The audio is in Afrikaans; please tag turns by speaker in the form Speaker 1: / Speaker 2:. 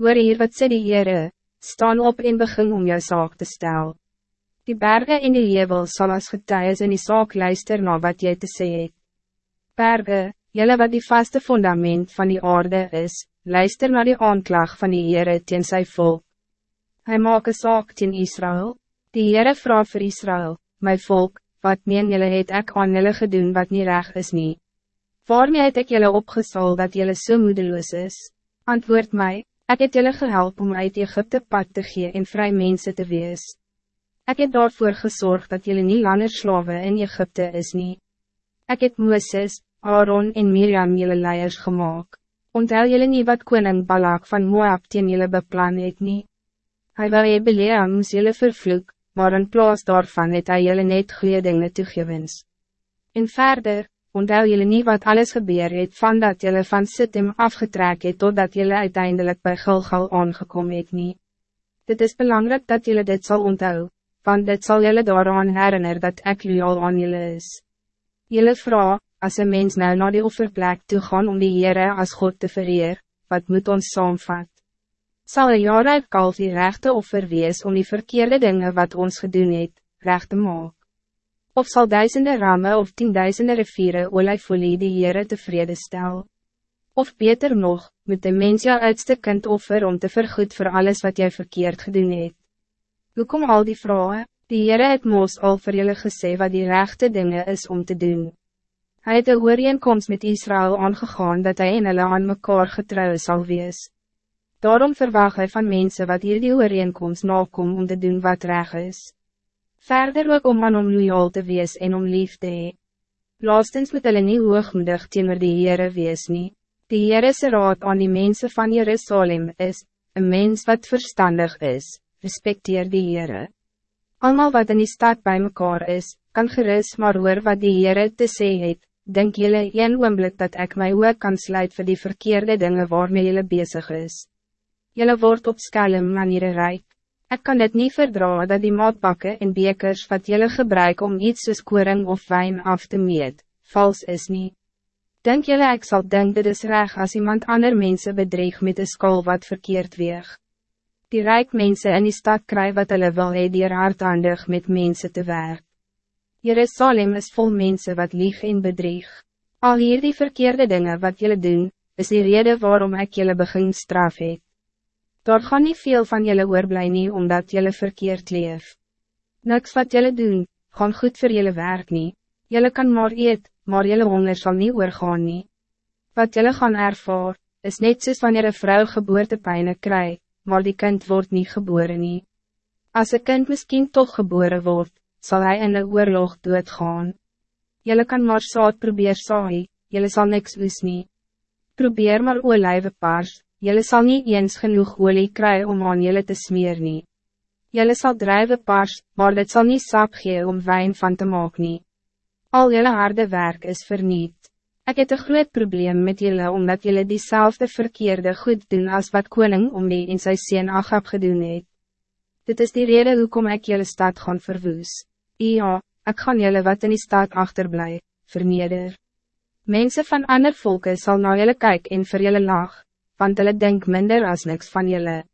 Speaker 1: Hoor hier wat sê die Heere, staan op en begin om jou zaak te stel. Die bergen in die jebel sal as getuies in die saak luister na wat jy te sê het. Berge, jelle wat die vaste fundament van die aarde is, luister naar die aanklag van die Heere teen sy volk. Hij maak een saak teen Israël, die Heere vraag vir Israël, my volk, wat meen jylle het ek aan jylle gedoen wat niet reg is nie. Waarmee het ek jylle opgesal dat jylle so moedeloos is? Antwoord mij, ik het jylle gehelp om uit Egypte pad te gee en vrij mensen te wees. Ik het daarvoor gezorgd dat jullie niet langer slaven in Egypte is nie. Ik het Mooses, Aaron en Miriam jullie leiers gemaakt. Ontel jullie niet wat koning Balak van Moab teen jullie beplan het nie. Hy wil je beleer moes jullie vervloek, maar in plaas daarvan het hy jylle net goede dingen toegewens. En verder, onthou jylle nie wat alles gebeur het van dat jylle van Sittim afgetrek het totdat jylle uiteindelijk bij Gilgal aangekom het nie. Dit is belangrijk dat jylle dit zal onthou, want dit zal jylle daaraan herinner dat ek loyal aan jylle is. Jylle vraag, als een mens nou naar die offerplek toe gaan om die Heere als God te vereer, wat moet ons saamvat? zal een jaar uit kalf die rechte offer wees om die verkeerde dingen wat ons gedoen het, recht te maak. Of zal duizenden ramen of tienduizenden rivieren olijfolie die Heere tevreden stel. Of beter nog, moet de mens jou uitste kind offer om te vergoed voor alles wat jij verkeerd gedoen het. Hoe kom al die vrouwen, die Heere het moos al vir julle gesê wat die rechte dingen is om te doen. Hij het een ooreenkomst met Israël aangegaan dat hij in hulle aan mekaar getrouw zal wees. Daarom verwacht hij van mensen wat hier die ooreenkomst nakom om te doen wat reg is. Verder ook om aan om loyaal te wees en om lief te hee. Laastens moet hulle nie hoogmoedig teenoor die Heere wees nie. Die Heere se raad aan die mensen van Jerusalem is, een mens wat verstandig is, respecteer die Heere. Almal wat in die stad bij mekaar is, kan gerust maar hoor wat die Heere te sê het, denk jullie een oomblik dat ik mij ook kan sluit voor die verkeerde dingen waarmee jullie bezig is. Jelle wordt op skale maniere rijk. Ik kan het niet verdragen dat die maatbakken en bekers wat jelle gebruiken om iets soos koring of wijn af te meet, vals is niet. Denk jelle ik zal denken dit is reg als iemand ander mensen bedreig met een skool wat verkeerd weeg. Die rijk mensen in die stad krijgen wat hulle wil hee die hardhandig met mensen te werk. Jerusalem is vol mensen wat lieg en bedrieg. Al hier die verkeerde dingen wat jullie doen, is die reden waarom ik jullie begin straf het. Daar gaan niet veel van jullie oorblij nie omdat jullie verkeerd leef. Niks wat jullie doen, gaan goed voor jullie werk niet. Jullie kan maar eet, maar jullie honger zal niet oorgaan nie. Wat jullie gaan ervaar, is net soos wanneer een vrouw geboortepijnen krijgt, maar die kind wordt niet geboren nie. Als een kind misschien toch geboren wordt, zal hij in de oorlog doodgaan. Jullie kan maar saad probeer saai, jullie zal niks oes nie. Probeer maar olijvenpaars, Jelle zal niet eens genoeg olie krijgen om aan jullie te smeren. nie. Jelle zal drijven pars, maar dit zal niet sap gee om wijn van te maken. nie. Al jullie harde werk is verniet. Ik heb een groot probleem met jullie omdat jullie diezelfde verkeerde goed doen als wat koning om die in sy sien Agab gedoen het. Dit is die reden hoekom ik jullie stad gaan verwoes. Ja, ik gaan jullie wat in die stad achterblij, verneder. Mensen van ander volken zal naar jullie kijken en vir jullie lach want hulle denk minder als niks van jullie.